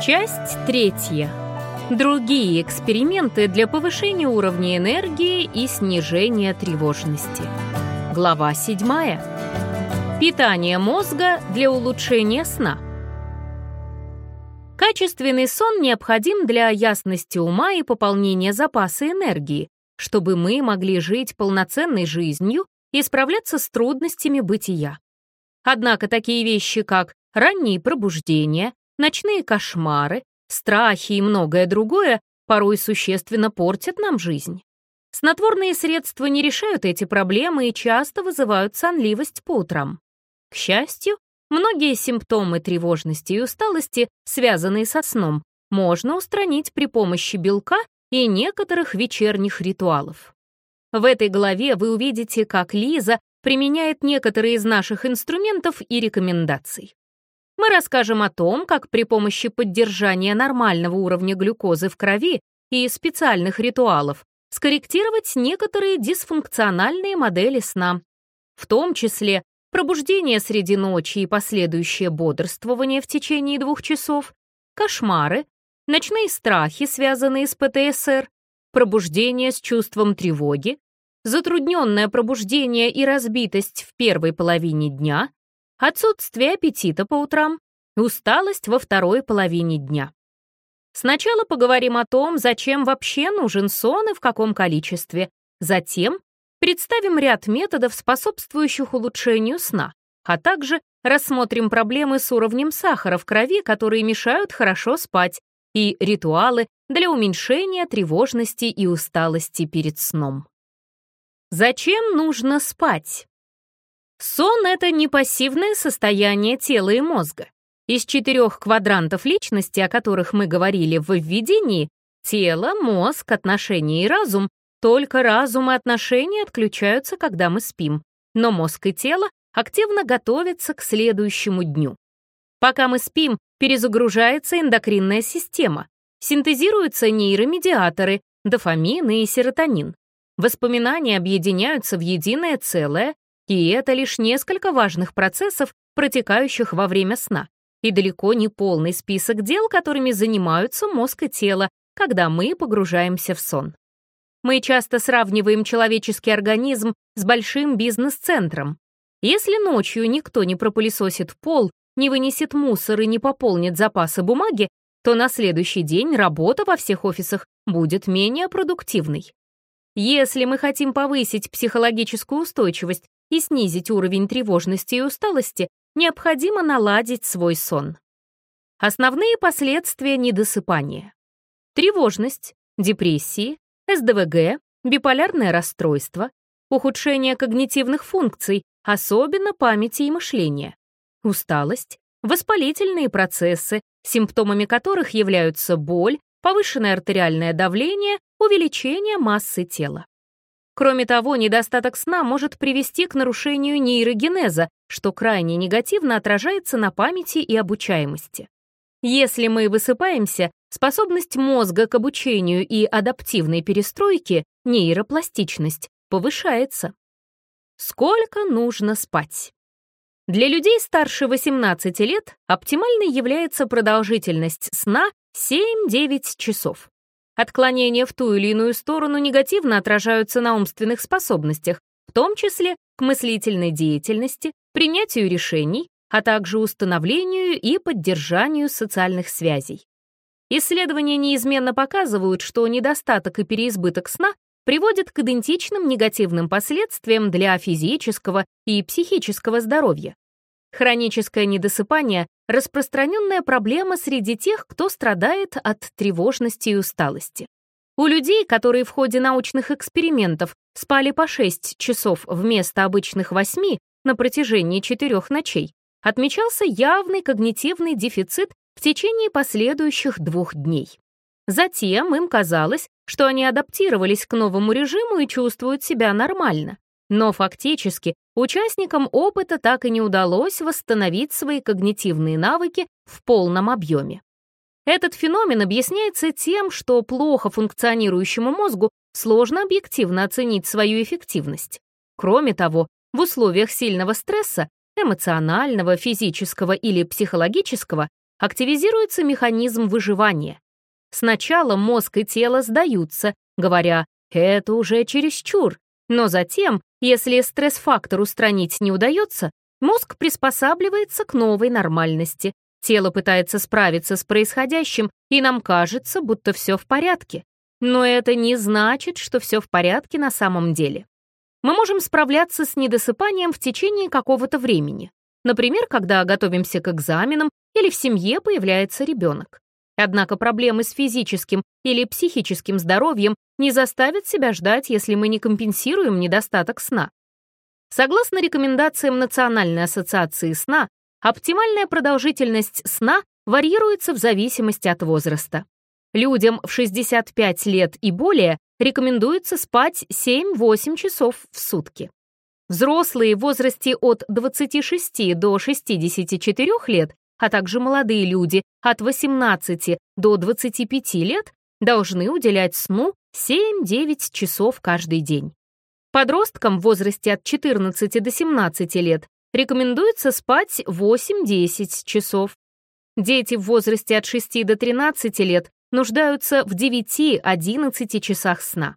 Часть третья. Другие эксперименты для повышения уровня энергии и снижения тревожности. Глава 7. Питание мозга для улучшения сна. Качественный сон необходим для ясности ума и пополнения запаса энергии, чтобы мы могли жить полноценной жизнью и справляться с трудностями бытия. Однако такие вещи, как ранние пробуждения, ночные кошмары, страхи и многое другое порой существенно портят нам жизнь. Снотворные средства не решают эти проблемы и часто вызывают сонливость по утрам. К счастью, многие симптомы тревожности и усталости, связанные со сном, можно устранить при помощи белка и некоторых вечерних ритуалов. В этой главе вы увидите, как Лиза применяет некоторые из наших инструментов и рекомендаций. Мы расскажем о том, как при помощи поддержания нормального уровня глюкозы в крови и специальных ритуалов скорректировать некоторые дисфункциональные модели сна, в том числе пробуждение среди ночи и последующее бодрствование в течение двух часов, кошмары, ночные страхи, связанные с ПТСР, пробуждение с чувством тревоги, затрудненное пробуждение и разбитость в первой половине дня, отсутствие аппетита по утрам, усталость во второй половине дня. Сначала поговорим о том, зачем вообще нужен сон и в каком количестве. Затем представим ряд методов, способствующих улучшению сна, а также рассмотрим проблемы с уровнем сахара в крови, которые мешают хорошо спать, и ритуалы для уменьшения тревожности и усталости перед сном. Зачем нужно спать? Сон — это не пассивное состояние тела и мозга. Из четырех квадрантов личности, о которых мы говорили в введении, тело, мозг, отношения и разум, только разум и отношения отключаются, когда мы спим, но мозг и тело активно готовятся к следующему дню. Пока мы спим, перезагружается эндокринная система, синтезируются нейромедиаторы, дофамин и серотонин. Воспоминания объединяются в единое целое, и это лишь несколько важных процессов, протекающих во время сна, и далеко не полный список дел, которыми занимаются мозг и тело, когда мы погружаемся в сон. Мы часто сравниваем человеческий организм с большим бизнес-центром. Если ночью никто не пропылесосит пол, не вынесет мусор и не пополнит запасы бумаги, то на следующий день работа во всех офисах будет менее продуктивной. Если мы хотим повысить психологическую устойчивость и снизить уровень тревожности и усталости, необходимо наладить свой сон. Основные последствия недосыпания. Тревожность, депрессии, СДВГ, биполярное расстройство, ухудшение когнитивных функций, особенно памяти и мышления, усталость, воспалительные процессы, симптомами которых являются боль, повышенное артериальное давление, увеличение массы тела. Кроме того, недостаток сна может привести к нарушению нейрогенеза, что крайне негативно отражается на памяти и обучаемости. Если мы высыпаемся, способность мозга к обучению и адаптивной перестройке, нейропластичность, повышается. Сколько нужно спать? Для людей старше 18 лет оптимальной является продолжительность сна 7-9 часов. Отклонения в ту или иную сторону негативно отражаются на умственных способностях, в том числе к мыслительной деятельности, принятию решений, а также установлению и поддержанию социальных связей. Исследования неизменно показывают, что недостаток и переизбыток сна приводят к идентичным негативным последствиям для физического и психического здоровья. Хроническое недосыпание — распространенная проблема среди тех, кто страдает от тревожности и усталости. У людей, которые в ходе научных экспериментов спали по 6 часов вместо обычных 8 на протяжении четырех ночей, отмечался явный когнитивный дефицит в течение последующих двух дней. Затем им казалось, что они адаптировались к новому режиму и чувствуют себя нормально. Но фактически участникам опыта так и не удалось восстановить свои когнитивные навыки в полном объеме. Этот феномен объясняется тем, что плохо функционирующему мозгу сложно объективно оценить свою эффективность. Кроме того, в условиях сильного стресса, эмоционального, физического или психологического, активизируется механизм выживания. Сначала мозг и тело сдаются, говоря «это уже чересчур», но затем, если стресс-фактор устранить не удается, мозг приспосабливается к новой нормальности. Тело пытается справиться с происходящим, и нам кажется, будто все в порядке. Но это не значит, что все в порядке на самом деле. Мы можем справляться с недосыпанием в течение какого-то времени. Например, когда готовимся к экзаменам или в семье появляется ребенок. Однако проблемы с физическим или психическим здоровьем не заставят себя ждать, если мы не компенсируем недостаток сна. Согласно рекомендациям Национальной ассоциации сна, оптимальная продолжительность сна варьируется в зависимости от возраста. Людям в 65 лет и более рекомендуется спать 7-8 часов в сутки. Взрослые в возрасте от 26 до 64 лет а также молодые люди от 18 до 25 лет должны уделять сну 7-9 часов каждый день. Подросткам в возрасте от 14 до 17 лет рекомендуется спать 8-10 часов. Дети в возрасте от 6 до 13 лет нуждаются в 9-11 часах сна.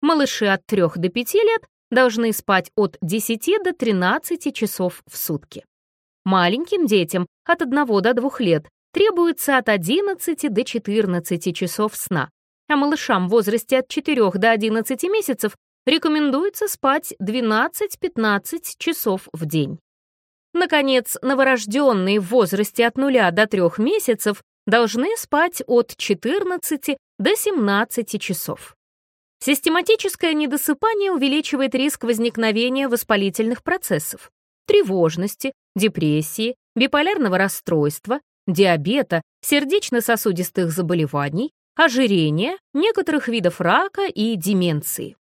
Малыши от 3 до 5 лет должны спать от 10 до 13 часов в сутки. Маленьким детям от 1 до 2 лет требуется от 11 до 14 часов сна, а малышам в возрасте от 4 до 11 месяцев рекомендуется спать 12-15 часов в день. Наконец, новорожденные в возрасте от 0 до 3 месяцев должны спать от 14 до 17 часов. Систематическое недосыпание увеличивает риск возникновения воспалительных процессов, тревожности, депрессии, биполярного расстройства, диабета, сердечно-сосудистых заболеваний, ожирения, некоторых видов рака и деменции.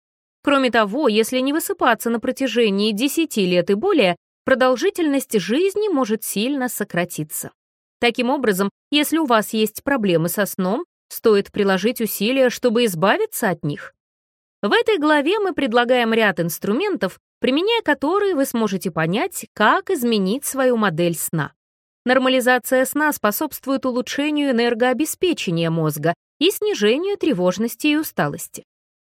Кроме того, если не высыпаться на протяжении 10 лет и более, продолжительность жизни может сильно сократиться. Таким образом, если у вас есть проблемы со сном, стоит приложить усилия, чтобы избавиться от них. В этой главе мы предлагаем ряд инструментов, применяя которые вы сможете понять, как изменить свою модель сна. Нормализация сна способствует улучшению энергообеспечения мозга и снижению тревожности и усталости.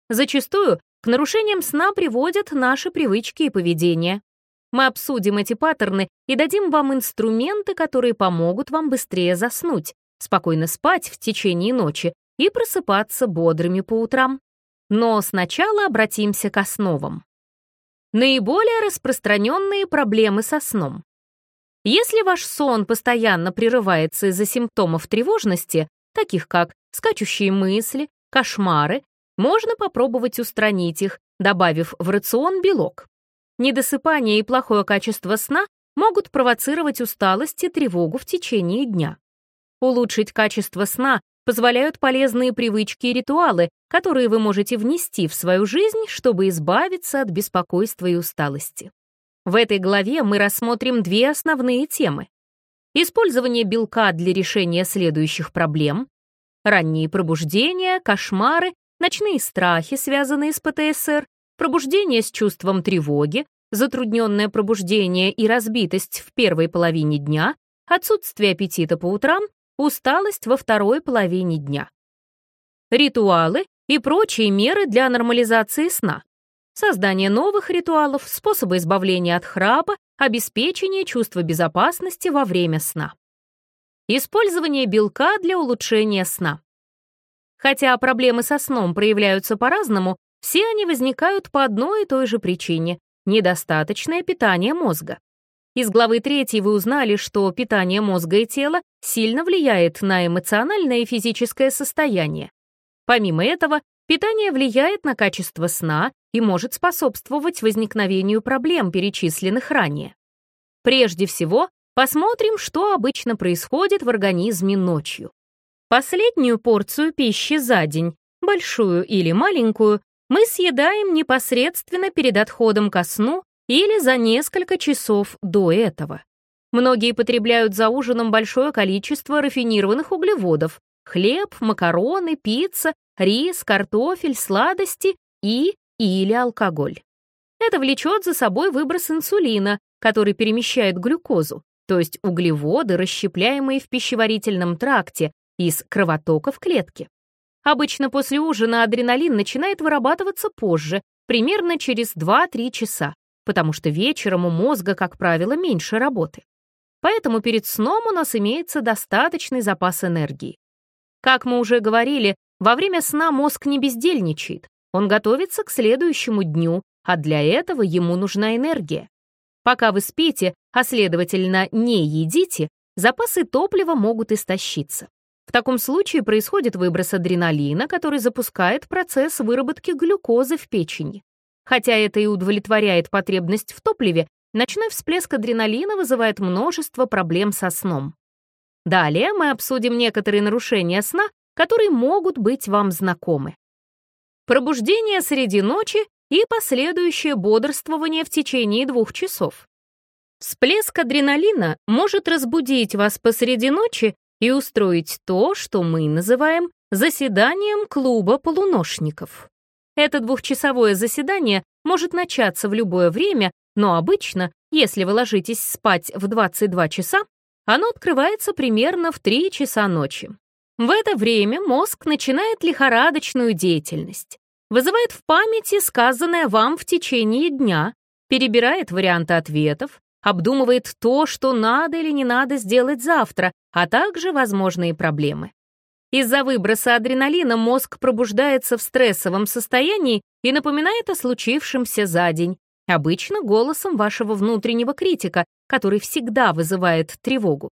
Зачастую к нарушениям сна приводят наши привычки и поведение. Мы обсудим эти паттерны и дадим вам инструменты, которые помогут вам быстрее заснуть, спокойно спать в течение ночи и просыпаться бодрыми по утрам. Но сначала обратимся к основам. Наиболее распространенные проблемы со сном. Если ваш сон постоянно прерывается из-за симптомов тревожности, таких как скачущие мысли, кошмары, можно попробовать устранить их, добавив в рацион белок. Недосыпание и плохое качество сна могут провоцировать усталость и тревогу в течение дня. Улучшить качество сна позволяют полезные привычки и ритуалы, которые вы можете внести в свою жизнь, чтобы избавиться от беспокойства и усталости. В этой главе мы рассмотрим две основные темы. Использование белка для решения следующих проблем, ранние пробуждения, кошмары, ночные страхи, связанные с ПТСР, пробуждение с чувством тревоги, затрудненное пробуждение и разбитость в первой половине дня, отсутствие аппетита по утрам усталость во второй половине дня. Ритуалы и прочие меры для нормализации сна. Создание новых ритуалов, способы избавления от храпа, обеспечение чувства безопасности во время сна. Использование белка для улучшения сна. Хотя проблемы со сном проявляются по-разному, все они возникают по одной и той же причине — недостаточное питание мозга. Из главы 3 вы узнали, что питание мозга и тела сильно влияет на эмоциональное и физическое состояние. Помимо этого, питание влияет на качество сна и может способствовать возникновению проблем, перечисленных ранее. Прежде всего, посмотрим, что обычно происходит в организме ночью. Последнюю порцию пищи за день, большую или маленькую, мы съедаем непосредственно перед отходом ко сну или за несколько часов до этого. Многие потребляют за ужином большое количество рафинированных углеводов, хлеб, макароны, пицца, рис, картофель, сладости и или алкоголь. Это влечет за собой выброс инсулина, который перемещает глюкозу, то есть углеводы, расщепляемые в пищеварительном тракте из кровотока в клетке. Обычно после ужина адреналин начинает вырабатываться позже, примерно через 2-3 часа, потому что вечером у мозга, как правило, меньше работы. Поэтому перед сном у нас имеется достаточный запас энергии. Как мы уже говорили, во время сна мозг не бездельничает, он готовится к следующему дню, а для этого ему нужна энергия. Пока вы спите, а следовательно не едите, запасы топлива могут истощиться. В таком случае происходит выброс адреналина, который запускает процесс выработки глюкозы в печени. Хотя это и удовлетворяет потребность в топливе, ночной всплеск адреналина вызывает множество проблем со сном. Далее мы обсудим некоторые нарушения сна, которые могут быть вам знакомы. Пробуждение среди ночи и последующее бодрствование в течение двух часов. Всплеск адреналина может разбудить вас посреди ночи и устроить то, что мы называем заседанием клуба полуношников. Это двухчасовое заседание может начаться в любое время, но обычно, если вы ложитесь спать в 22 часа, оно открывается примерно в 3 часа ночи. В это время мозг начинает лихорадочную деятельность, вызывает в памяти сказанное вам в течение дня, перебирает варианты ответов, обдумывает то, что надо или не надо сделать завтра, а также возможные проблемы. Из-за выброса адреналина мозг пробуждается в стрессовом состоянии и напоминает о случившемся за день, обычно голосом вашего внутреннего критика, который всегда вызывает тревогу.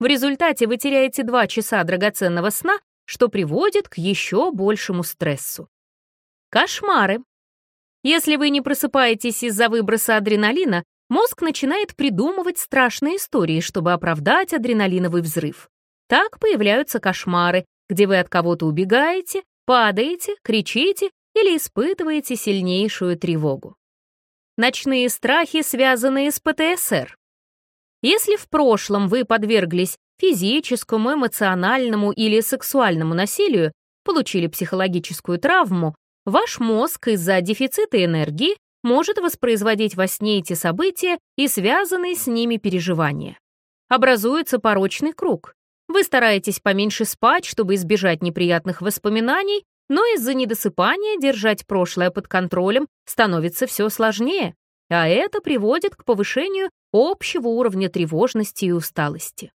В результате вы теряете два часа драгоценного сна, что приводит к еще большему стрессу. Кошмары. Если вы не просыпаетесь из-за выброса адреналина, мозг начинает придумывать страшные истории, чтобы оправдать адреналиновый взрыв. Так появляются кошмары, где вы от кого-то убегаете, падаете, кричите или испытываете сильнейшую тревогу. Ночные страхи, связанные с ПТСР. Если в прошлом вы подверглись физическому, эмоциональному или сексуальному насилию, получили психологическую травму, ваш мозг из-за дефицита энергии может воспроизводить во сне эти события и связанные с ними переживания. Образуется порочный круг. Вы стараетесь поменьше спать, чтобы избежать неприятных воспоминаний, но из-за недосыпания держать прошлое под контролем становится все сложнее, а это приводит к повышению общего уровня тревожности и усталости.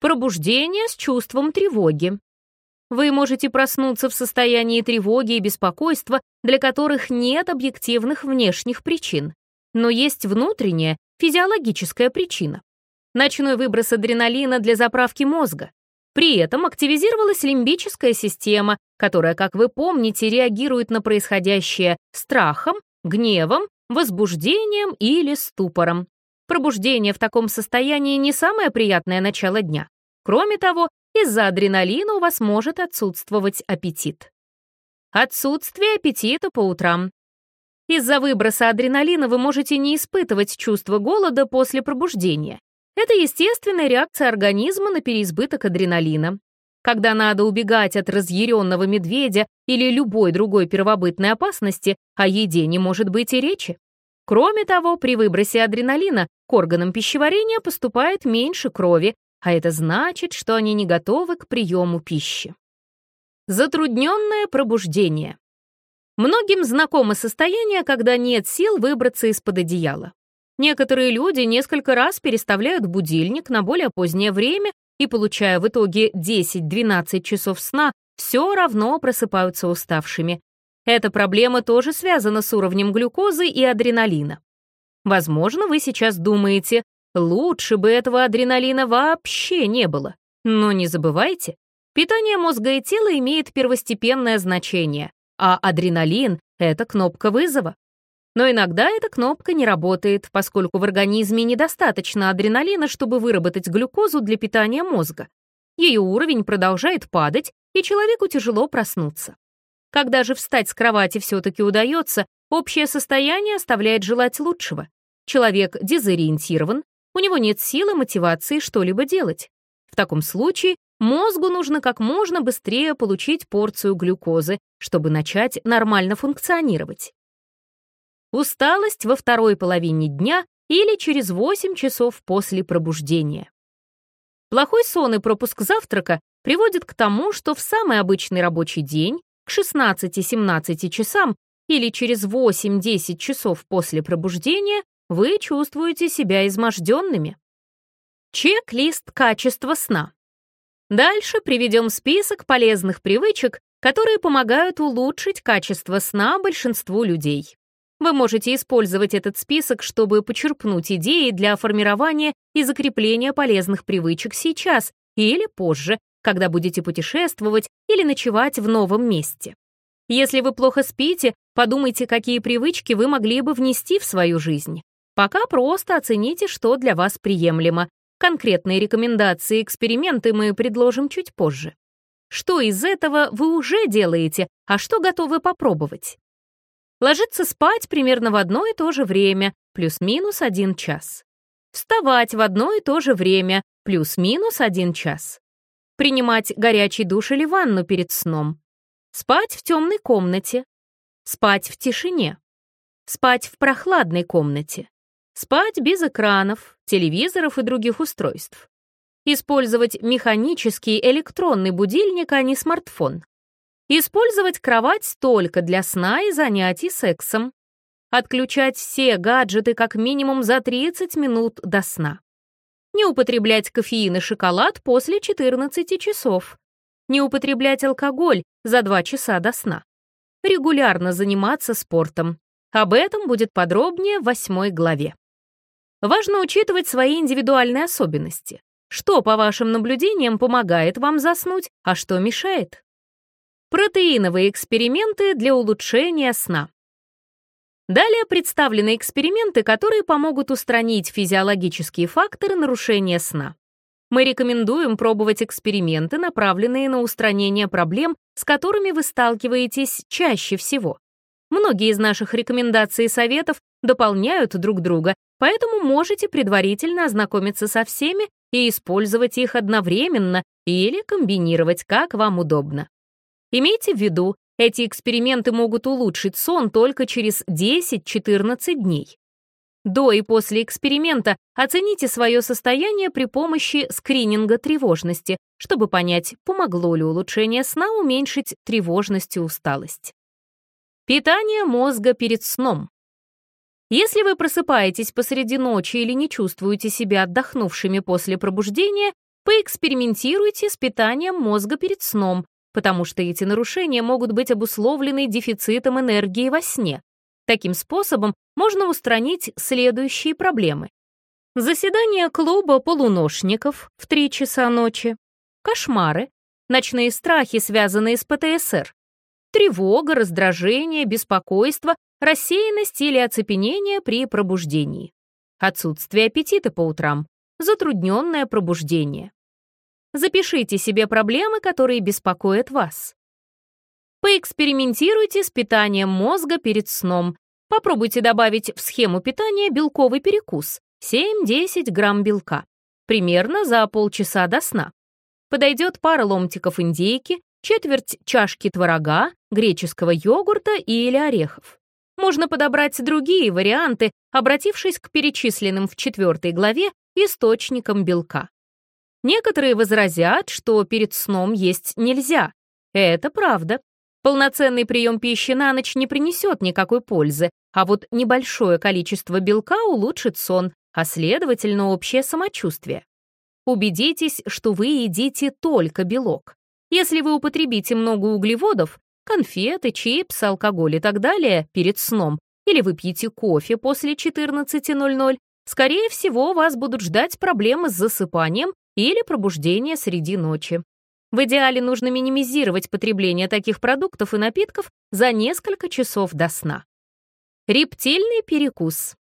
Пробуждение с чувством тревоги. Вы можете проснуться в состоянии тревоги и беспокойства, для которых нет объективных внешних причин, но есть внутренняя, физиологическая причина. Ночной выброс адреналина для заправки мозга. При этом активизировалась лимбическая система, которая, как вы помните, реагирует на происходящее страхом, гневом, возбуждением или ступором. Пробуждение в таком состоянии не самое приятное начало дня. Кроме того, из-за адреналина у вас может отсутствовать аппетит. Отсутствие аппетита по утрам. Из-за выброса адреналина вы можете не испытывать чувство голода после пробуждения. Это естественная реакция организма на переизбыток адреналина. Когда надо убегать от разъяренного медведя или любой другой первобытной опасности, о еде не может быть и речи. Кроме того, при выбросе адреналина к органам пищеварения поступает меньше крови, а это значит, что они не готовы к приему пищи. Затрудненное пробуждение. Многим знакомо состояние, когда нет сил выбраться из-под одеяла. Некоторые люди несколько раз переставляют будильник на более позднее время и, получая в итоге 10-12 часов сна, все равно просыпаются уставшими. Эта проблема тоже связана с уровнем глюкозы и адреналина. Возможно, вы сейчас думаете, Лучше бы этого адреналина вообще не было. Но не забывайте, питание мозга и тела имеет первостепенное значение, а адреналин — это кнопка вызова. Но иногда эта кнопка не работает, поскольку в организме недостаточно адреналина, чтобы выработать глюкозу для питания мозга. Ее уровень продолжает падать, и человеку тяжело проснуться. Когда же встать с кровати все-таки удается, общее состояние оставляет желать лучшего. Человек дезориентирован, у него нет силы, мотивации что-либо делать. В таком случае мозгу нужно как можно быстрее получить порцию глюкозы, чтобы начать нормально функционировать. Усталость во второй половине дня или через 8 часов после пробуждения. Плохой сон и пропуск завтрака приводит к тому, что в самый обычный рабочий день, к 16-17 часам или через 8-10 часов после пробуждения, вы чувствуете себя изможденными. Чек-лист качества сна. Дальше приведем список полезных привычек, которые помогают улучшить качество сна большинству людей. Вы можете использовать этот список, чтобы почерпнуть идеи для формирования и закрепления полезных привычек сейчас или позже, когда будете путешествовать или ночевать в новом месте. Если вы плохо спите, подумайте, какие привычки вы могли бы внести в свою жизнь. Пока просто оцените, что для вас приемлемо. Конкретные рекомендации и эксперименты мы предложим чуть позже. Что из этого вы уже делаете, а что готовы попробовать? Ложиться спать примерно в одно и то же время, плюс-минус один час. Вставать в одно и то же время, плюс-минус один час. Принимать горячий душ или ванну перед сном. Спать в темной комнате. Спать в тишине. Спать в прохладной комнате. Спать без экранов, телевизоров и других устройств. Использовать механический электронный будильник, а не смартфон. Использовать кровать только для сна и занятий сексом. Отключать все гаджеты как минимум за 30 минут до сна. Не употреблять кофеин и шоколад после 14 часов. Не употреблять алкоголь за 2 часа до сна. Регулярно заниматься спортом. Об этом будет подробнее в восьмой главе. Важно учитывать свои индивидуальные особенности. Что, по вашим наблюдениям, помогает вам заснуть, а что мешает? Протеиновые эксперименты для улучшения сна. Далее представлены эксперименты, которые помогут устранить физиологические факторы нарушения сна. Мы рекомендуем пробовать эксперименты, направленные на устранение проблем, с которыми вы сталкиваетесь чаще всего. Многие из наших рекомендаций и советов дополняют друг друга, поэтому можете предварительно ознакомиться со всеми и использовать их одновременно или комбинировать, как вам удобно. Имейте в виду, эти эксперименты могут улучшить сон только через 10-14 дней. До и после эксперимента оцените свое состояние при помощи скрининга тревожности, чтобы понять, помогло ли улучшение сна уменьшить тревожность и усталость. Питание мозга перед сном. Если вы просыпаетесь посреди ночи или не чувствуете себя отдохнувшими после пробуждения, поэкспериментируйте с питанием мозга перед сном, потому что эти нарушения могут быть обусловлены дефицитом энергии во сне. Таким способом можно устранить следующие проблемы. Заседание клуба полуношников в 3 часа ночи, кошмары, ночные страхи, связанные с ПТСР, тревога, раздражение, беспокойство, рассеянность или оцепенение при пробуждении, отсутствие аппетита по утрам, затрудненное пробуждение, Запишите себе проблемы, которые беспокоят вас. Поэкспериментируйте с питанием мозга перед сном. Попробуйте добавить в схему питания белковый перекус 7-10 грамм белка, примерно за полчаса до сна. Подойдет пара ломтиков индейки, четверть чашки творога, греческого йогурта или орехов. Можно подобрать другие варианты, обратившись к перечисленным в четвертой главе источникам белка. Некоторые возразят, что перед сном есть нельзя. Это правда. Полноценный прием пищи на ночь не принесет никакой пользы, а вот небольшое количество белка улучшит сон, а следовательно общее самочувствие. Убедитесь, что вы едите только белок. Если вы употребите много углеводов, конфеты, чипсы, алкоголь и так далее перед сном, или выпьете кофе после 14.00, скорее всего, вас будут ждать проблемы с засыпанием или пробуждение среди ночи. В идеале нужно минимизировать потребление таких продуктов и напитков за несколько часов до сна. Рептильный перекус.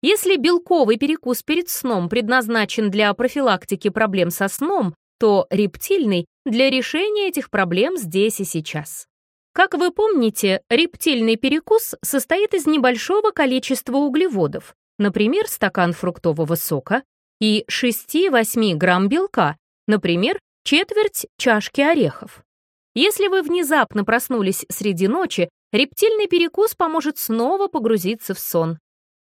Если белковый перекус перед сном предназначен для профилактики проблем со сном, то рептильный — для решения этих проблем здесь и сейчас. Как вы помните, рептильный перекус состоит из небольшого количества углеводов, например, стакан фруктового сока, и 6-8 грамм белка, например, четверть чашки орехов. Если вы внезапно проснулись среди ночи, рептильный перекус поможет снова погрузиться в сон.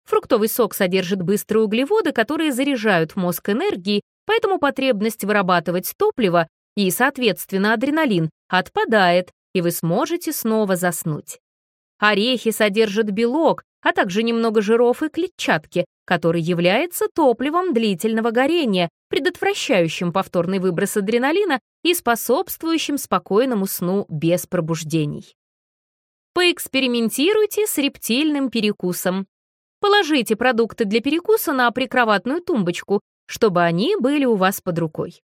Фруктовый сок содержит быстрые углеводы, которые заряжают мозг энергией, поэтому потребность вырабатывать топливо и, соответственно, адреналин отпадает, и вы сможете снова заснуть. Орехи содержат белок, а также немного жиров и клетчатки, который является топливом длительного горения, предотвращающим повторный выброс адреналина и способствующим спокойному сну без пробуждений. Поэкспериментируйте с рептильным перекусом. Положите продукты для перекуса на прикроватную тумбочку, чтобы они были у вас под рукой.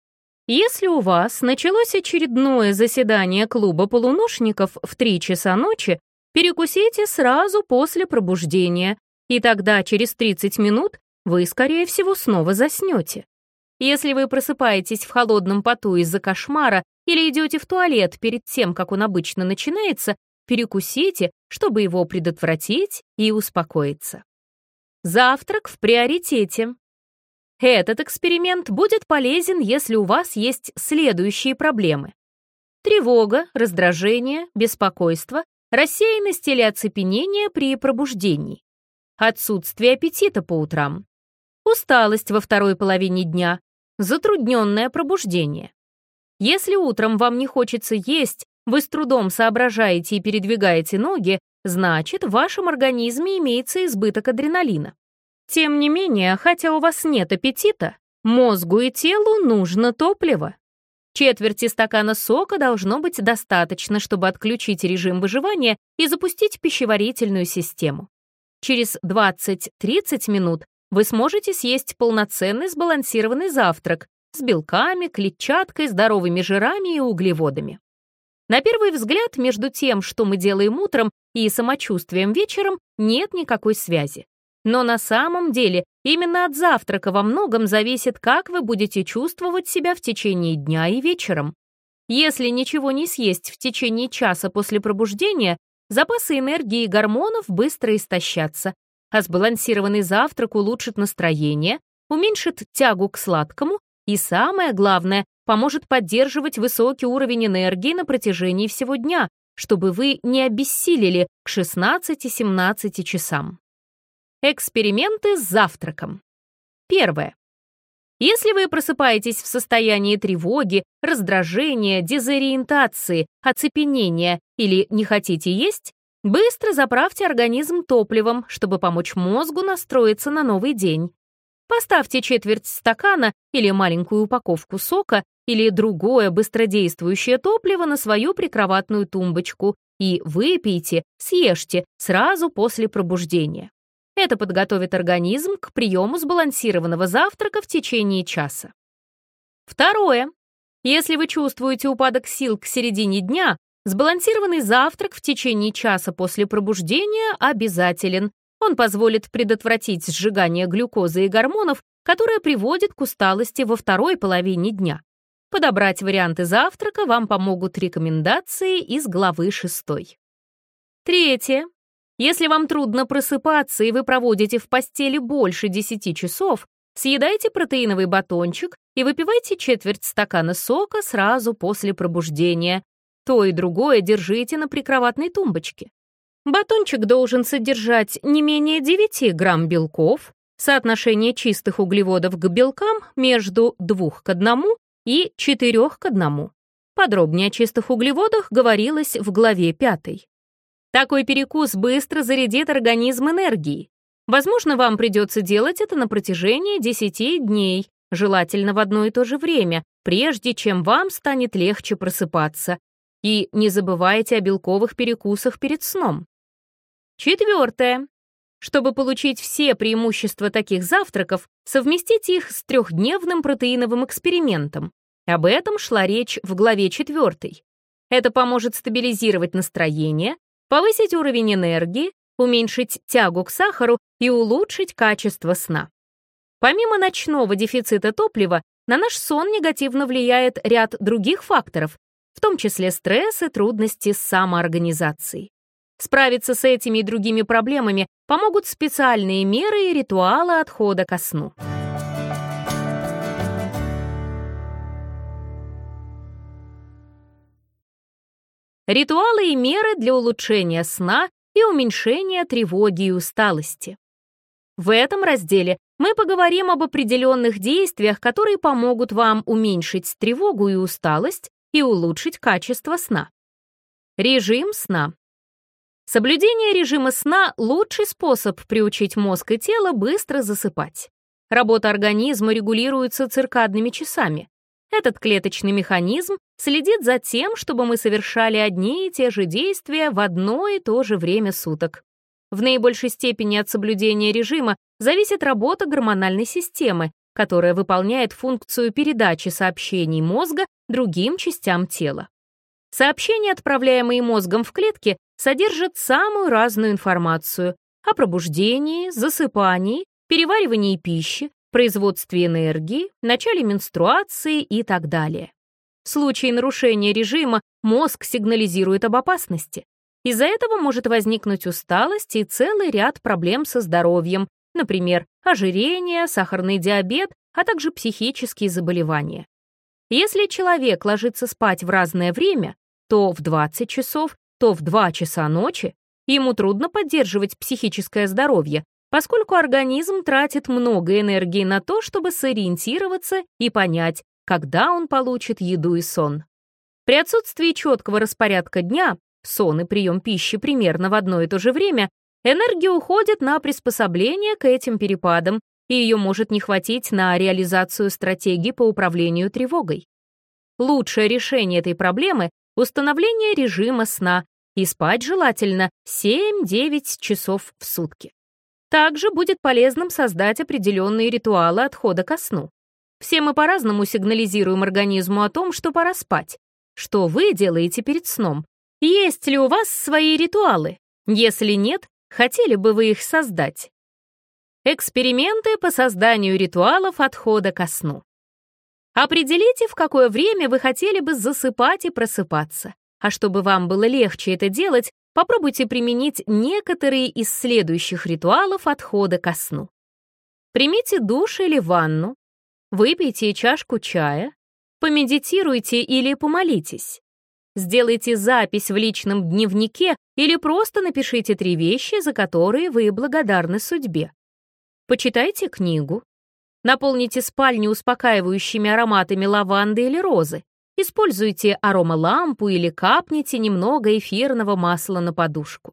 Если у вас началось очередное заседание клуба полуношников в 3 часа ночи, перекусите сразу после пробуждения, и тогда через 30 минут вы, скорее всего, снова заснете. Если вы просыпаетесь в холодном поту из-за кошмара или идете в туалет перед тем, как он обычно начинается, перекусите, чтобы его предотвратить и успокоиться. Завтрак в приоритете. Этот эксперимент будет полезен, если у вас есть следующие проблемы. Тревога, раздражение, беспокойство, рассеянность или оцепенение при пробуждении, отсутствие аппетита по утрам, усталость во второй половине дня, затрудненное пробуждение. Если утром вам не хочется есть, вы с трудом соображаете и передвигаете ноги, значит, в вашем организме имеется избыток адреналина. Тем не менее, хотя у вас нет аппетита, мозгу и телу нужно топливо. Четверти стакана сока должно быть достаточно, чтобы отключить режим выживания и запустить пищеварительную систему. Через 20-30 минут вы сможете съесть полноценный сбалансированный завтрак с белками, клетчаткой, здоровыми жирами и углеводами. На первый взгляд, между тем, что мы делаем утром, и самочувствием вечером нет никакой связи. Но на самом деле именно от завтрака во многом зависит, как вы будете чувствовать себя в течение дня и вечером. Если ничего не съесть в течение часа после пробуждения, запасы энергии и гормонов быстро истощатся, а сбалансированный завтрак улучшит настроение, уменьшит тягу к сладкому и, самое главное, поможет поддерживать высокий уровень энергии на протяжении всего дня, чтобы вы не обессилели к 16-17 часам. Эксперименты с завтраком. Первое. Если вы просыпаетесь в состоянии тревоги, раздражения, дезориентации, оцепенения или не хотите есть, быстро заправьте организм топливом, чтобы помочь мозгу настроиться на новый день. Поставьте четверть стакана или маленькую упаковку сока или другое быстродействующее топливо на свою прикроватную тумбочку и выпейте, съешьте сразу после пробуждения. Это подготовит организм к приему сбалансированного завтрака в течение часа. Второе. Если вы чувствуете упадок сил к середине дня, сбалансированный завтрак в течение часа после пробуждения обязателен. Он позволит предотвратить сжигание глюкозы и гормонов, которое приводит к усталости во второй половине дня. Подобрать варианты завтрака вам помогут рекомендации из главы 6. Третье. Если вам трудно просыпаться и вы проводите в постели больше 10 часов, съедайте протеиновый батончик и выпивайте четверть стакана сока сразу после пробуждения. То и другое держите на прикроватной тумбочке. Батончик должен содержать не менее 9 грамм белков, соотношение чистых углеводов к белкам между 2 к 1 и 4 к 1. Подробнее о чистых углеводах говорилось в главе 5. Такой перекус быстро зарядит организм энергией. Возможно, вам придется делать это на протяжении 10 дней, желательно в одно и то же время, прежде чем вам станет легче просыпаться. И не забывайте о белковых перекусах перед сном. Четвертое. Чтобы получить все преимущества таких завтраков, совместите их с трехдневным протеиновым экспериментом. Об этом шла речь в главе 4. Это поможет стабилизировать настроение, повысить уровень энергии, уменьшить тягу к сахару и улучшить качество сна. Помимо ночного дефицита топлива, на наш сон негативно влияет ряд других факторов, в том числе стресс и трудности с самоорганизацией. Справиться с этими и другими проблемами помогут специальные меры и ритуалы отхода ко сну. Ритуалы и меры для улучшения сна и уменьшения тревоги и усталости. В этом разделе мы поговорим об определенных действиях, которые помогут вам уменьшить тревогу и усталость и улучшить качество сна. Режим сна. Соблюдение режима сна — лучший способ приучить мозг и тело быстро засыпать. Работа организма регулируется циркадными часами. Этот клеточный механизм следит за тем, чтобы мы совершали одни и те же действия в одно и то же время суток. В наибольшей степени от соблюдения режима зависит работа гормональной системы, которая выполняет функцию передачи сообщений мозга другим частям тела. Сообщения, отправляемые мозгом в клетки, содержат самую разную информацию о пробуждении, засыпании, переваривании пищи, производстве энергии, начале менструации и так далее. В случае нарушения режима мозг сигнализирует об опасности. Из-за этого может возникнуть усталость и целый ряд проблем со здоровьем, например, ожирение, сахарный диабет, а также психические заболевания. Если человек ложится спать в разное время, то в 20 часов, то в 2 часа ночи, ему трудно поддерживать психическое здоровье, поскольку организм тратит много энергии на то, чтобы сориентироваться и понять, когда он получит еду и сон. При отсутствии четкого распорядка дня, сон и прием пищи примерно в одно и то же время, энергия уходит на приспособление к этим перепадам, и ее может не хватить на реализацию стратегии по управлению тревогой. Лучшее решение этой проблемы — установление режима сна, и спать желательно 7-9 часов в сутки. Также будет полезным создать определенные ритуалы отхода ко сну. Все мы по-разному сигнализируем организму о том, что пора спать. Что вы делаете перед сном? Есть ли у вас свои ритуалы? Если нет, хотели бы вы их создать? Эксперименты по созданию ритуалов отхода ко сну. Определите, в какое время вы хотели бы засыпать и просыпаться. А чтобы вам было легче это делать, попробуйте применить некоторые из следующих ритуалов отхода ко сну. Примите душ или ванну, выпейте чашку чая, помедитируйте или помолитесь. Сделайте запись в личном дневнике или просто напишите три вещи, за которые вы благодарны судьбе. Почитайте книгу. Наполните спальню успокаивающими ароматами лаванды или розы. Используйте аромалампу или капните немного эфирного масла на подушку.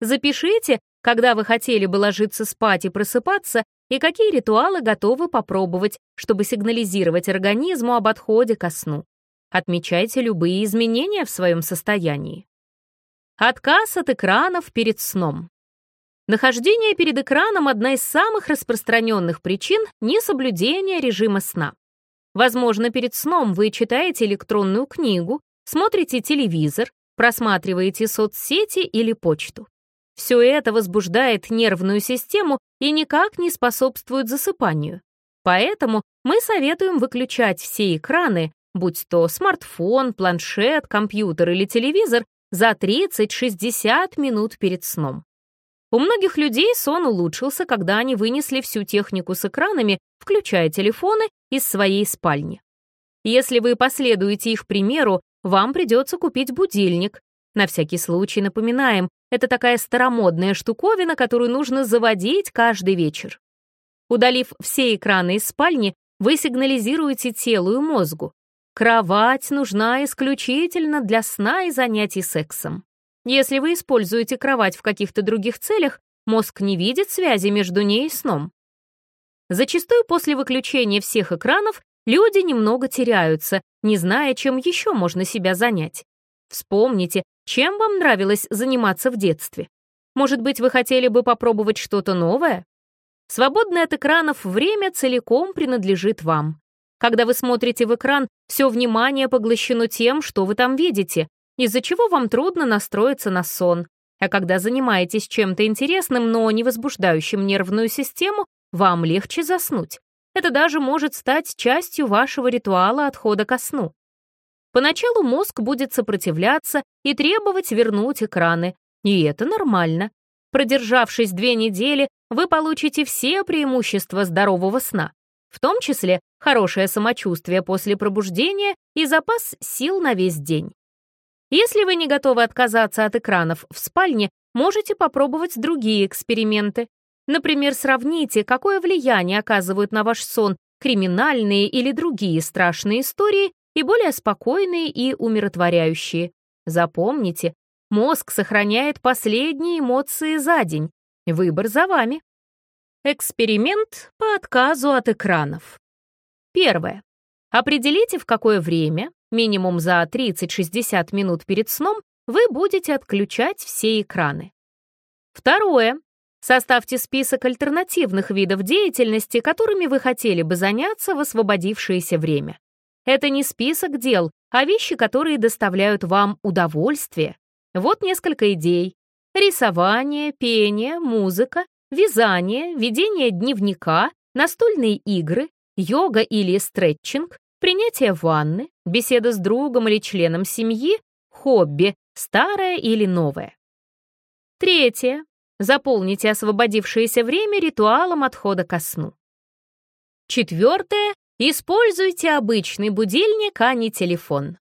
Запишите, когда вы хотели бы ложиться спать и просыпаться, и какие ритуалы готовы попробовать, чтобы сигнализировать организму об отходе ко сну. Отмечайте любые изменения в своем состоянии. Отказ от экранов перед сном. Нахождение перед экраном — одна из самых распространенных причин несоблюдения режима сна. Возможно, перед сном вы читаете электронную книгу, смотрите телевизор, просматриваете соцсети или почту. Все это возбуждает нервную систему и никак не способствует засыпанию. Поэтому мы советуем выключать все экраны, будь то смартфон, планшет, компьютер или телевизор, за 30-60 минут перед сном. У многих людей сон улучшился, когда они вынесли всю технику с экранами, включая телефоны, из своей спальни. Если вы последуете их примеру, вам придется купить будильник. На всякий случай напоминаем, это такая старомодная штуковина, которую нужно заводить каждый вечер. Удалив все экраны из спальни, вы сигнализируете телу и мозгу. Кровать нужна исключительно для сна и занятий сексом. Если вы используете кровать в каких-то других целях, мозг не видит связи между ней и сном. Зачастую после выключения всех экранов люди немного теряются, не зная, чем еще можно себя занять. Вспомните, чем вам нравилось заниматься в детстве. Может быть, вы хотели бы попробовать что-то новое? Свободное от экранов время целиком принадлежит вам. Когда вы смотрите в экран, все внимание поглощено тем, что вы там видите, из-за чего вам трудно настроиться на сон. А когда занимаетесь чем-то интересным, но не возбуждающим нервную систему, вам легче заснуть. Это даже может стать частью вашего ритуала отхода ко сну. Поначалу мозг будет сопротивляться и требовать вернуть экраны, и это нормально. Продержавшись две недели, вы получите все преимущества здорового сна, в том числе хорошее самочувствие после пробуждения и запас сил на весь день. Если вы не готовы отказаться от экранов в спальне, можете попробовать другие эксперименты. Например, сравните, какое влияние оказывают на ваш сон криминальные или другие страшные истории и более спокойные и умиротворяющие. Запомните, мозг сохраняет последние эмоции за день. Выбор за вами. Эксперимент по отказу от экранов. Первое. Определите, в какое время, минимум за 30-60 минут перед сном, вы будете отключать все экраны. Второе. Составьте список альтернативных видов деятельности, которыми вы хотели бы заняться в освободившееся время. Это не список дел, а вещи, которые доставляют вам удовольствие. Вот несколько идей. Рисование, пение, музыка, вязание, ведение дневника, настольные игры, йога или стретчинг, принятие ванны, беседа с другом или членом семьи, хобби, старое или новое. Третье. Заполните освободившееся время ритуалом отхода ко сну. Четвертое. Используйте обычный будильник, а не телефон.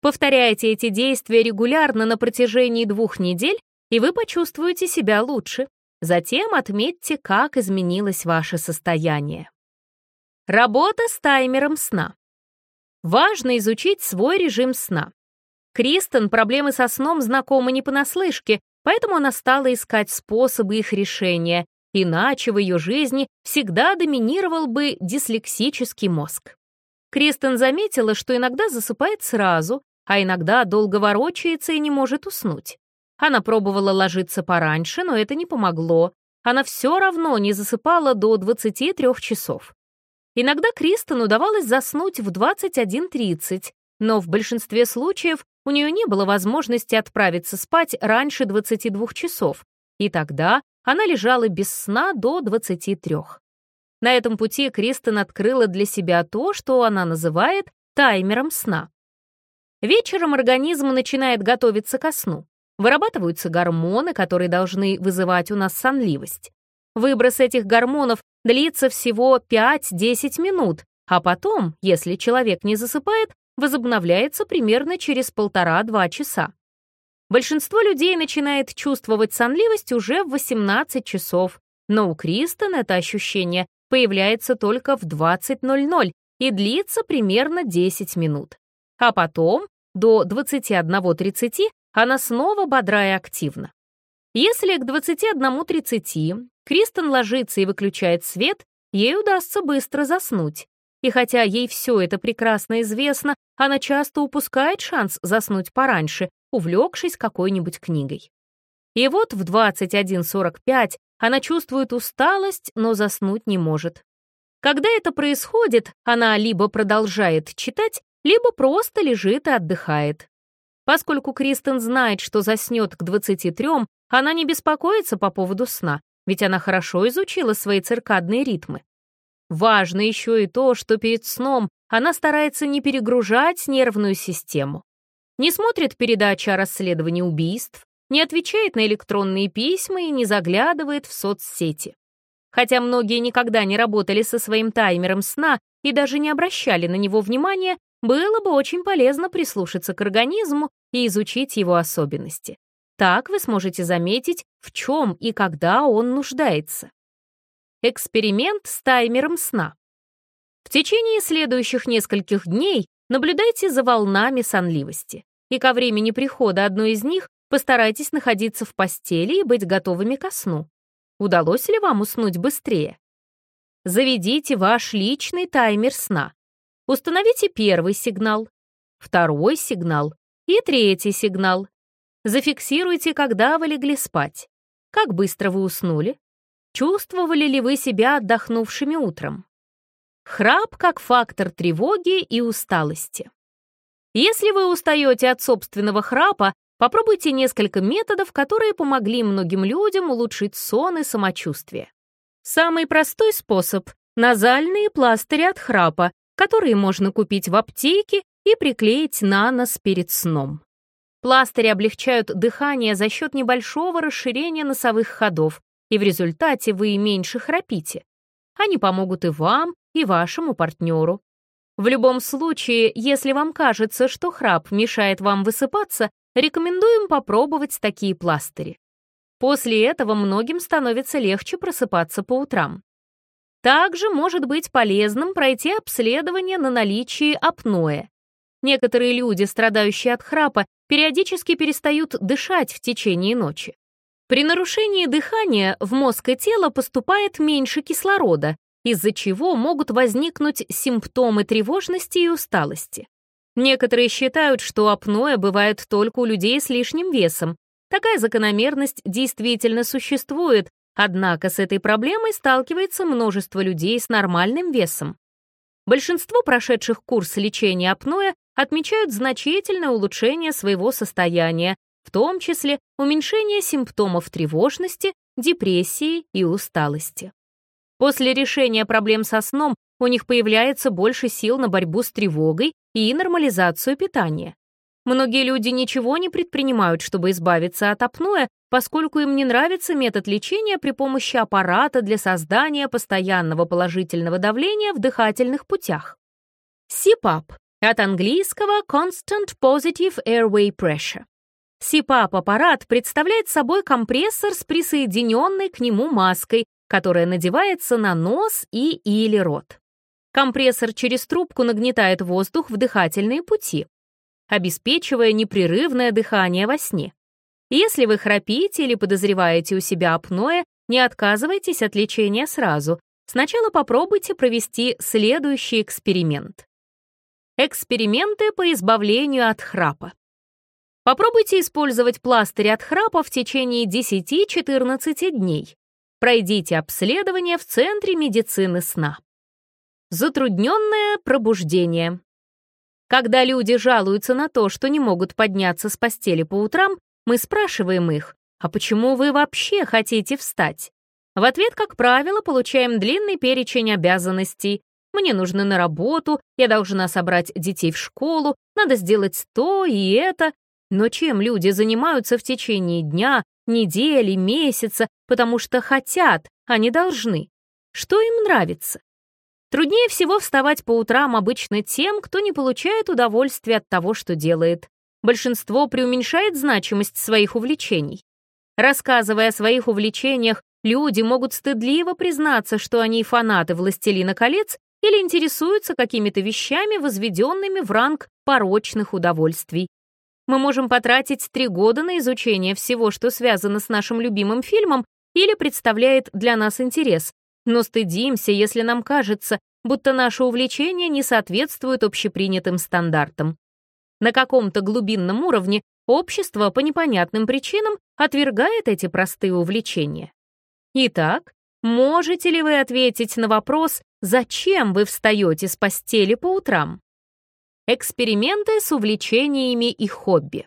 Повторяйте эти действия регулярно на протяжении двух недель, и вы почувствуете себя лучше. Затем отметьте, как изменилось ваше состояние. Работа с таймером сна. Важно изучить свой режим сна. Кристен проблемы со сном знакомы не понаслышке, поэтому она стала искать способы их решения, иначе в ее жизни всегда доминировал бы дислексический мозг. Кристен заметила, что иногда засыпает сразу, а иногда долго ворочается и не может уснуть. Она пробовала ложиться пораньше, но это не помогло. Она все равно не засыпала до 23 часов. Иногда Кристен удавалось заснуть в 21.30, но в большинстве случаев у нее не было возможности отправиться спать раньше 22 часов, и тогда она лежала без сна до 23. На этом пути Кристен открыла для себя то, что она называет таймером сна. Вечером организм начинает готовиться ко сну. Вырабатываются гормоны, которые должны вызывать у нас сонливость. Выброс этих гормонов длится всего 5-10 минут, а потом, если человек не засыпает, возобновляется примерно через полтора-два часа. Большинство людей начинает чувствовать сонливость уже в 18 часов, но у Кристен это ощущение появляется только в 20.00 и длится примерно 10 минут. А потом, до 21.30, она снова бодра и активна. Если к 21.30 Кристен ложится и выключает свет, ей удастся быстро заснуть. И хотя ей все это прекрасно известно, она часто упускает шанс заснуть пораньше, увлекшись какой-нибудь книгой. И вот в 21.45 она чувствует усталость, но заснуть не может. Когда это происходит, она либо продолжает читать, либо просто лежит и отдыхает. Поскольку Кристен знает, что заснет к 23, она не беспокоится по поводу сна, ведь она хорошо изучила свои циркадные ритмы. Важно еще и то, что перед сном она старается не перегружать нервную систему. Не смотрит передачи о расследовании убийств, не отвечает на электронные письма и не заглядывает в соцсети. Хотя многие никогда не работали со своим таймером сна и даже не обращали на него внимания, было бы очень полезно прислушаться к организму и изучить его особенности. Так вы сможете заметить, в чем и когда он нуждается. Эксперимент с таймером сна. В течение следующих нескольких дней наблюдайте за волнами сонливости, и ко времени прихода одной из них постарайтесь находиться в постели и быть готовыми ко сну. Удалось ли вам уснуть быстрее? Заведите ваш личный таймер сна. Установите первый сигнал, второй сигнал и третий сигнал. Зафиксируйте, когда вы легли спать. Как быстро вы уснули? Чувствовали ли вы себя отдохнувшими утром? Храп как фактор тревоги и усталости. Если вы устаете от собственного храпа, попробуйте несколько методов, которые помогли многим людям улучшить сон и самочувствие. Самый простой способ — назальные пластыри от храпа, которые можно купить в аптеке и приклеить на нос перед сном. Пластыри облегчают дыхание за счет небольшого расширения носовых ходов, и в результате вы меньше храпите. Они помогут и вам, и вашему партнеру. В любом случае, если вам кажется, что храп мешает вам высыпаться, рекомендуем попробовать такие пластыри. После этого многим становится легче просыпаться по утрам. Также может быть полезным пройти обследование на наличие апноэ. Некоторые люди, страдающие от храпа, периодически перестают дышать в течение ночи. При нарушении дыхания в мозг и тело поступает меньше кислорода, из-за чего могут возникнуть симптомы тревожности и усталости. Некоторые считают, что апноэ бывает только у людей с лишним весом. Такая закономерность действительно существует, однако с этой проблемой сталкивается множество людей с нормальным весом. Большинство прошедших курс лечения апноэ отмечают значительное улучшение своего состояния, в том числе уменьшение симптомов тревожности, депрессии и усталости. После решения проблем со сном у них появляется больше сил на борьбу с тревогой и нормализацию питания. Многие люди ничего не предпринимают, чтобы избавиться от апноэ, поскольку им не нравится метод лечения при помощи аппарата для создания постоянного положительного давления в дыхательных путях. CPAP от английского Constant Positive Airway Pressure. CPAP-аппарат представляет собой компрессор с присоединенной к нему маской, которая надевается на нос и или рот. Компрессор через трубку нагнетает воздух в дыхательные пути, обеспечивая непрерывное дыхание во сне. Если вы храпите или подозреваете у себя апноэ, не отказывайтесь от лечения сразу. Сначала попробуйте провести следующий эксперимент. Эксперименты по избавлению от храпа. Попробуйте использовать пластырь от храпа в течение 10-14 дней. Пройдите обследование в Центре медицины сна. Затрудненное пробуждение. Когда люди жалуются на то, что не могут подняться с постели по утрам, мы спрашиваем их, а почему вы вообще хотите встать? В ответ, как правило, получаем длинный перечень обязанностей, мне нужно на работу, я должна собрать детей в школу, надо сделать то и это. Но чем люди занимаются в течение дня, недели, месяца, потому что хотят, а не должны? Что им нравится? Труднее всего вставать по утрам обычно тем, кто не получает удовольствия от того, что делает. Большинство преуменьшает значимость своих увлечений. Рассказывая о своих увлечениях, люди могут стыдливо признаться, что они фанаты «Властелина колец» или интересуются какими-то вещами, возведенными в ранг порочных удовольствий. Мы можем потратить три года на изучение всего, что связано с нашим любимым фильмом или представляет для нас интерес, но стыдимся, если нам кажется, будто наше увлечение не соответствует общепринятым стандартам. На каком-то глубинном уровне общество по непонятным причинам отвергает эти простые увлечения. Итак, можете ли вы ответить на вопрос, Зачем вы встаете с постели по утрам? Эксперименты с увлечениями и хобби.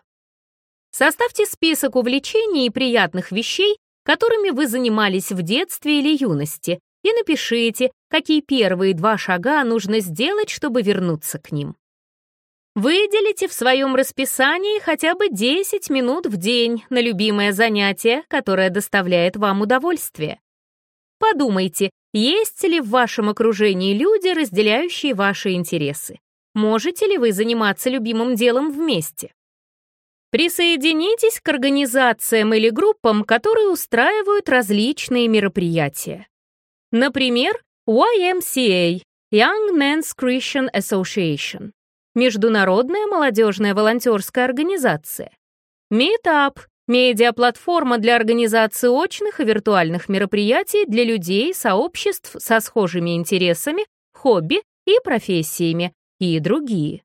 Составьте список увлечений и приятных вещей, которыми вы занимались в детстве или юности, и напишите, какие первые два шага нужно сделать, чтобы вернуться к ним. Выделите в своем расписании хотя бы 10 минут в день на любимое занятие, которое доставляет вам удовольствие. Подумайте, есть ли в вашем окружении люди, разделяющие ваши интересы? Можете ли вы заниматься любимым делом вместе? Присоединитесь к организациям или группам, которые устраивают различные мероприятия. Например, YMCA – Young Men's Christian Association – Международная молодежная волонтерская организация. Meetup Медиаплатформа для организации очных и виртуальных мероприятий для людей, сообществ со схожими интересами, хобби и профессиями и другие.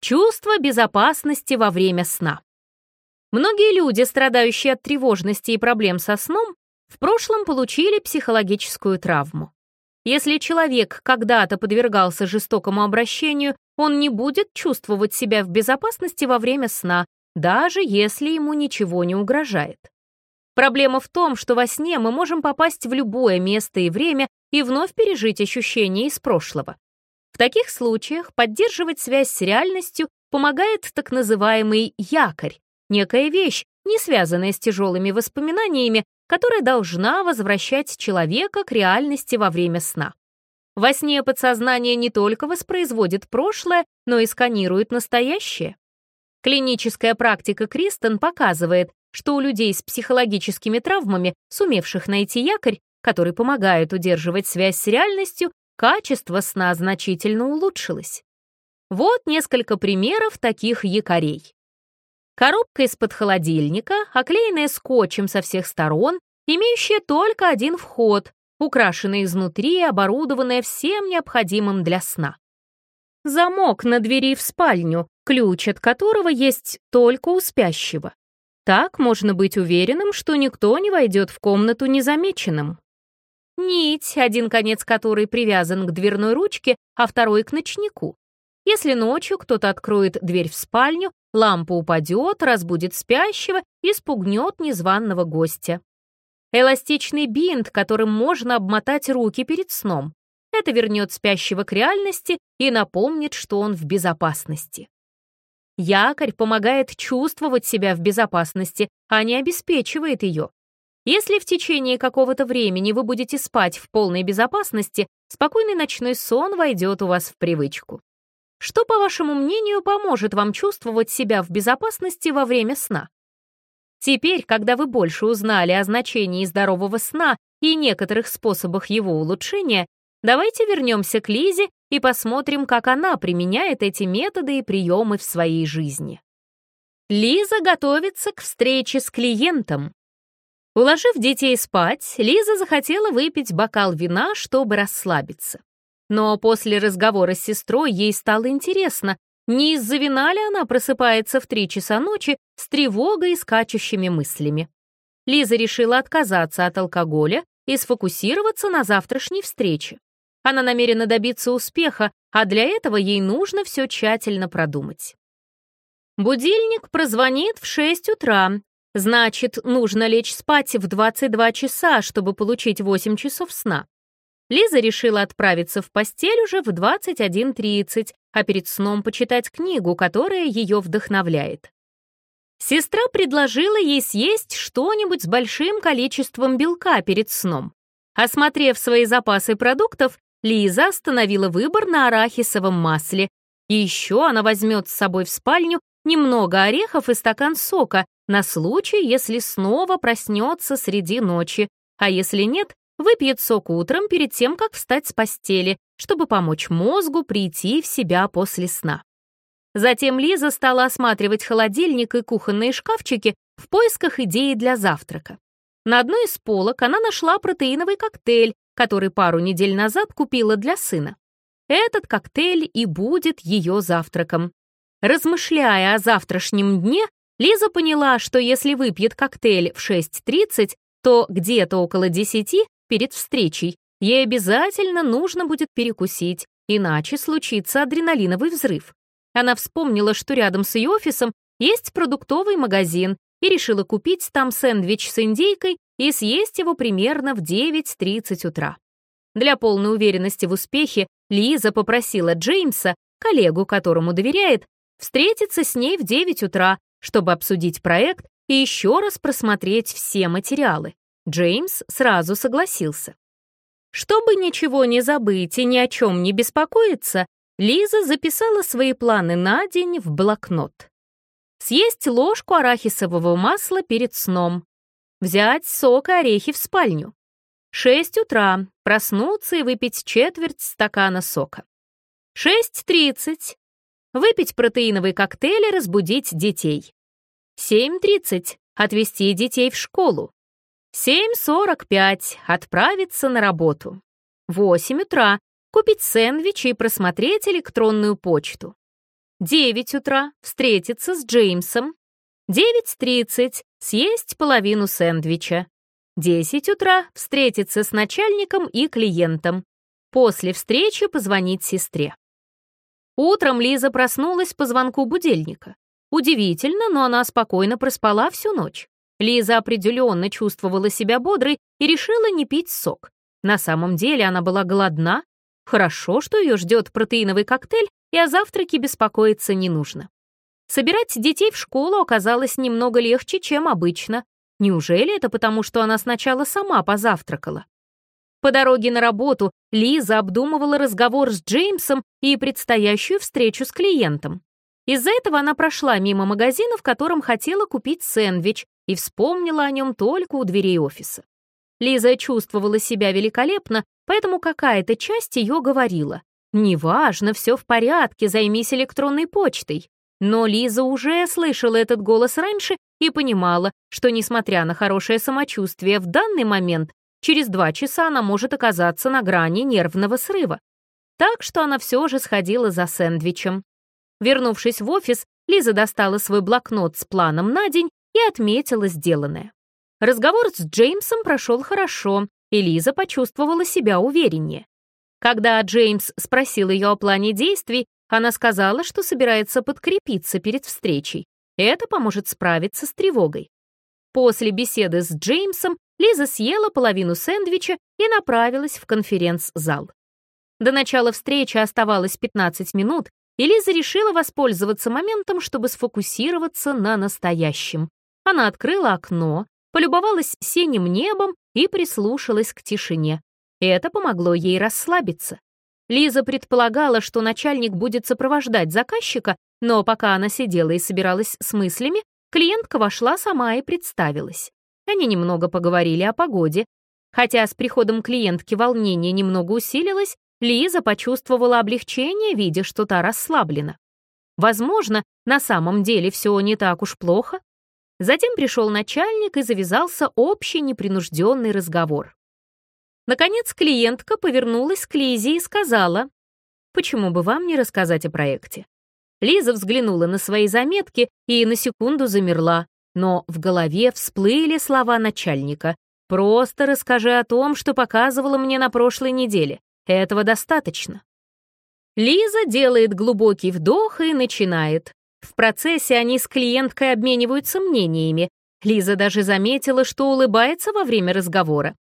Чувство безопасности во время сна. Многие люди, страдающие от тревожности и проблем со сном, в прошлом получили психологическую травму. Если человек когда-то подвергался жестокому обращению, он не будет чувствовать себя в безопасности во время сна даже если ему ничего не угрожает. Проблема в том, что во сне мы можем попасть в любое место и время и вновь пережить ощущения из прошлого. В таких случаях поддерживать связь с реальностью помогает так называемый якорь, некая вещь, не связанная с тяжелыми воспоминаниями, которая должна возвращать человека к реальности во время сна. Во сне подсознание не только воспроизводит прошлое, но и сканирует настоящее. Клиническая практика Кристен показывает, что у людей с психологическими травмами, сумевших найти якорь, который помогает удерживать связь с реальностью, качество сна значительно улучшилось. Вот несколько примеров таких якорей. Коробка из-под холодильника, оклеенная скотчем со всех сторон, имеющая только один вход, украшенная изнутри и оборудованная всем необходимым для сна. Замок на двери в спальню, ключ от которого есть только у спящего. Так можно быть уверенным, что никто не войдет в комнату незамеченным. Нить, один конец которой привязан к дверной ручке, а второй к ночнику. Если ночью кто-то откроет дверь в спальню, лампа упадет, разбудит спящего и спугнет незваного гостя. Эластичный бинт, которым можно обмотать руки перед сном. Это вернет спящего к реальности и напомнит, что он в безопасности. Якорь помогает чувствовать себя в безопасности, а не обеспечивает ее. Если в течение какого-то времени вы будете спать в полной безопасности, спокойный ночной сон войдет у вас в привычку. Что, по вашему мнению, поможет вам чувствовать себя в безопасности во время сна? Теперь, когда вы больше узнали о значении здорового сна и некоторых способах его улучшения, давайте вернемся к Лизе и посмотрим, как она применяет эти методы и приемы в своей жизни. Лиза готовится к встрече с клиентом. Уложив детей спать, Лиза захотела выпить бокал вина, чтобы расслабиться. Но после разговора с сестрой ей стало интересно, не из-за вина ли она просыпается в три часа ночи с тревогой и скачущими мыслями. Лиза решила отказаться от алкоголя и сфокусироваться на завтрашней встрече. Она намерена добиться успеха, а для этого ей нужно все тщательно продумать. Будильник прозвонит в 6 утра. Значит, нужно лечь спать в 22 часа, чтобы получить 8 часов сна. Лиза решила отправиться в постель уже в 21.30, а перед сном почитать книгу, которая ее вдохновляет. Сестра предложила ей съесть что-нибудь с большим количеством белка перед сном. Осмотрев свои запасы продуктов, Лиза остановила выбор на арахисовом масле. И еще она возьмет с собой в спальню немного орехов и стакан сока на случай, если снова проснется среди ночи, а если нет, Выпьет сок утром перед тем, как встать с постели, чтобы помочь мозгу прийти в себя после сна. Затем Лиза стала осматривать холодильник и кухонные шкафчики в поисках идеи для завтрака. На одной из полок она нашла протеиновый коктейль, который пару недель назад купила для сына. Этот коктейль и будет ее завтраком. Размышляя о завтрашнем дне, Лиза поняла, что если выпьет коктейль в 6.30, то где-то около 10 перед встречей. Ей обязательно нужно будет перекусить, иначе случится адреналиновый взрыв. Она вспомнила, что рядом с ее офисом есть продуктовый магазин и решила купить там сэндвич с индейкой и съесть его примерно в 9.30 утра. Для полной уверенности в успехе Лиза попросила Джеймса, коллегу, которому доверяет, встретиться с ней в 9 утра, чтобы обсудить проект и еще раз просмотреть все материалы. Джеймс сразу согласился. Чтобы ничего не забыть и ни о чем не беспокоиться, Лиза записала свои планы на день в блокнот. Съесть ложку арахисового масла перед сном. Взять сок и орехи в спальню. 6 утра. Проснуться и выпить четверть стакана сока. 6.30. Выпить протеиновый коктейль и разбудить детей. 7.30. Отвезти детей в школу. 7.45 — отправиться на работу. 8 утра — купить сэндвичи и просмотреть электронную почту. 9 утра — встретиться с Джеймсом. 9.30 — съесть половину сэндвича. 10 утра — встретиться с начальником и клиентом. После встречи позвонить сестре. Утром Лиза проснулась по звонку будильника. Удивительно, но она спокойно проспала всю ночь. Лиза определенно чувствовала себя бодрой и решила не пить сок. На самом деле она была голодна. Хорошо, что ее ждет протеиновый коктейль, и о завтраке беспокоиться не нужно. Собирать детей в школу оказалось немного легче, чем обычно. Неужели это потому, что она сначала сама позавтракала? По дороге на работу Лиза обдумывала разговор с Джеймсом и предстоящую встречу с клиентом. Из-за этого она прошла мимо магазина, в котором хотела купить сэндвич, и вспомнила о нем только у дверей офиса. Лиза чувствовала себя великолепно, поэтому какая-то часть ее говорила. «Неважно, все в порядке, займись электронной почтой». Но Лиза уже слышала этот голос раньше и понимала, что, несмотря на хорошее самочувствие, в данный момент через два часа она может оказаться на грани нервного срыва. Так что она все же сходила за сэндвичем. Вернувшись в офис, Лиза достала свой блокнот с планом на день и отметила сделанное. Разговор с Джеймсом прошел хорошо, и Лиза почувствовала себя увереннее. Когда Джеймс спросил ее о плане действий, она сказала, что собирается подкрепиться перед встречей. Это поможет справиться с тревогой. После беседы с Джеймсом Лиза съела половину сэндвича и направилась в конференц-зал. До начала встречи оставалось 15 минут, и Лиза решила воспользоваться моментом, чтобы сфокусироваться на настоящем. Она открыла окно, полюбовалась синим небом и прислушалась к тишине. Это помогло ей расслабиться. Лиза предполагала, что начальник будет сопровождать заказчика, но пока она сидела и собиралась с мыслями, клиентка вошла сама и представилась. Они немного поговорили о погоде. Хотя с приходом клиентки волнение немного усилилось, Лиза почувствовала облегчение, видя, что та расслаблена. Возможно, на самом деле все не так уж плохо, Затем пришел начальник и завязался общий непринужденный разговор. Наконец клиентка повернулась к Лизе и сказала, «Почему бы вам не рассказать о проекте?» Лиза взглянула на свои заметки и на секунду замерла, но в голове всплыли слова начальника. «Просто расскажи о том, что показывала мне на прошлой неделе. Этого достаточно». Лиза делает глубокий вдох и начинает. В процессе они с клиенткой обмениваются мнениями. Лиза даже заметила, что улыбается во время разговора.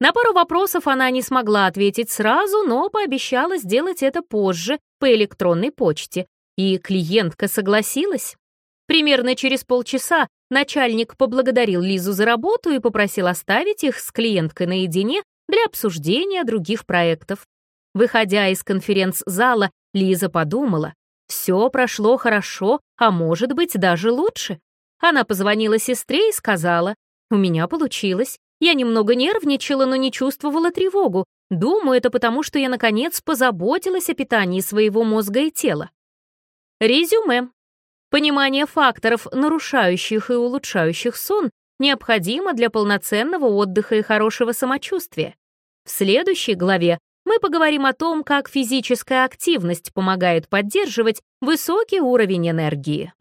На пару вопросов она не смогла ответить сразу, но пообещала сделать это позже, по электронной почте. И клиентка согласилась. Примерно через полчаса начальник поблагодарил Лизу за работу и попросил оставить их с клиенткой наедине для обсуждения других проектов. Выходя из конференц-зала, Лиза подумала, все прошло хорошо, а может быть, даже лучше. Она позвонила сестре и сказала, «У меня получилось. Я немного нервничала, но не чувствовала тревогу. Думаю, это потому, что я, наконец, позаботилась о питании своего мозга и тела». Резюме. Понимание факторов, нарушающих и улучшающих сон, необходимо для полноценного отдыха и хорошего самочувствия. В следующей главе мы поговорим о том, как физическая активность помогает поддерживать высокий уровень энергии.